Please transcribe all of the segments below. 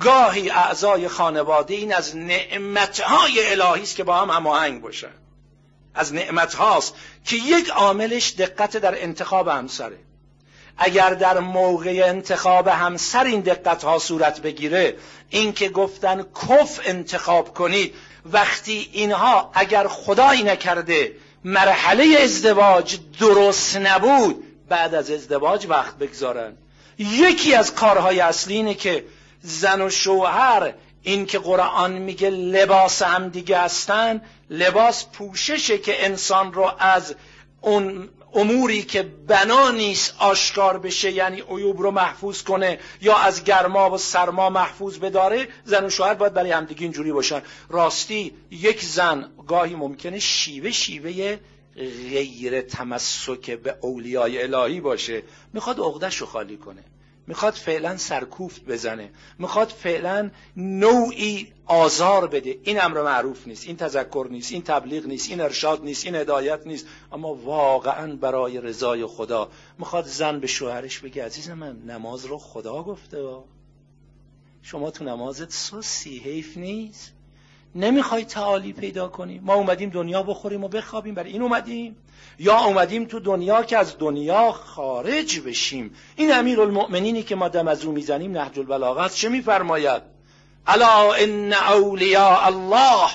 گاهی اعضای خانواده این از نعمتهای الهی است که با هم هماهنگ باشن. از نعمت هاست که یک عاملش دقت در انتخاب همسره. اگر در موقع انتخاب همسر این دقت ها صورت بگیره این که گفتن کف انتخاب کنید وقتی اینها اگر خدایی نکرده مرحله ازدواج درست نبود بعد از ازدواج وقت بگذارن. یکی از کارهای اصلی اینه که زن و شوهر این که قرآن میگه لباس هم دیگه هستن لباس پوششه که انسان رو از اون اموری که بنا نیست آشکار بشه یعنی عیوب رو محفوظ کنه یا از گرما و سرما محفوظ بداره زن و شوهر باید برای همدیگه اینجوری باشن. راستی یک زن گاهی ممکنه شیوه شیوه غیر تمسک به اولیای الهی باشه. می‌خواد عقدش رو خالی کنه. می‌خواد فعلا سرکوفت بزنه. می‌خواد فعلا نوعی آزار بده. این امر معروف نیست. این تذکر نیست. این تبلیغ نیست. این ارشاد نیست. این هدایت نیست. اما واقعا برای رضای خدا می‌خواد زن به شوهرش بگه عزیز من نماز رو خدا گفته شما تو نمازت سوسی حیف نیست. نمی‌خوای تعالی پیدا کنی. ما اومدیم دنیا بخوریم و بخوابیم. برای این اومدیم. یا اومدیم تو دنیا که از دنیا خارج بشیم. این امیر المؤمنینی که ما دم از او می‌زنیم نهج البلاغه چه میفرماید؟ الا ان اولیاء الله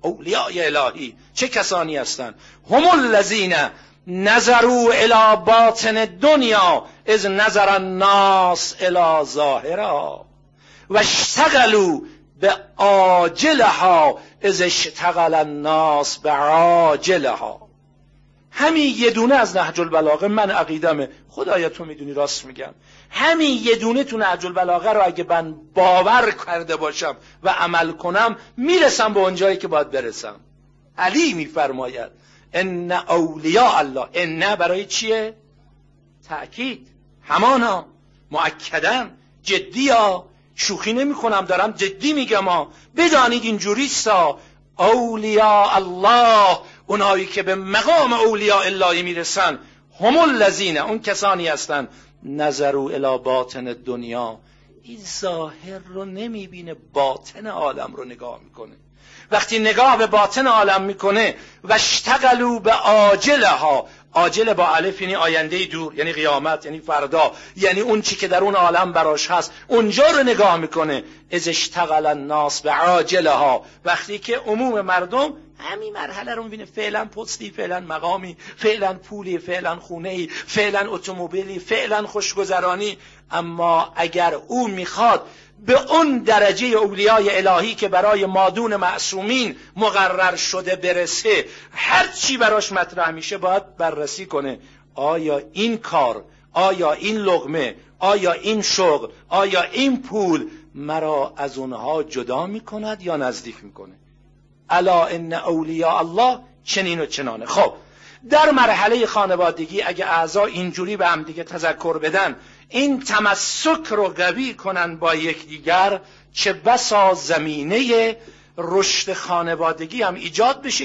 اولیاء الهی. چه کسانی هستند؟ هم الذین نظروا الى باطن دنیا از نظر الناس الى ظاهرها و اشتغلوا به عاجلها از اشتغل الناس به عاجلها. همین یه دونه از نهج البلاغه من عقیدمه. خدایا تو می‌دونی راست میگم. همین یه دونه تو نهج البلاغه رو اگه من باور کرده باشم و عمل کنم می‌رسم به اونجایی که باید برسم. علی میفرماید ان اولیاء الله. ان برای چیه؟ تأکید. همانا. مؤکدن. جدیا. شوخی نمی کنم دارم جدی میگم ها. بدانید اینجوریستا اولیاء الله اونایی که به مقام اولیاء الهی می‌رسن هم الذین اون کسانی هستن. نظرو الی باطن دنیا این ظاهر رو نمی‌بینه باطن عالم رو نگاه می‌کنه. وقتی نگاه به باطن عالم می‌کنه و اشتغلوا به عاجلها. عاجل با الف یعنی آینده دور یعنی قیامت یعنی فردا. یعنی اون چی که در اون عالم براش هست اونجا رو نگاه می‌کنه. از اشتغل الناس به عاجلها. وقتی که عموم مردم همین مرحله رو می‌بینه. فعلا پستی فعلا مقامی فعلا پولی فعلا خونه ای فعلا اتومبیلی فعلا خوشگذرانی. اما اگر او می‌خواد به اون درجه اولیای الهی که برای مادون معصومین مقرر شده برسه هر چی براش مطرح میشه باید بررسی کنه. آیا این کار آیا این لغمه آیا این شغل آیا این پول مرا از اونها جدا می‌کند یا نزدیک می‌کنه؟ الا ان اولیاء الله چنین و چنانه. خب در مرحله خانوادگی اگه اعضا اینجوری به هم دیگه تذکر بدن این تمسک رو قوی کنن با یکدیگر چه بسا زمینه رشد خانوادگی هم ایجاد بشه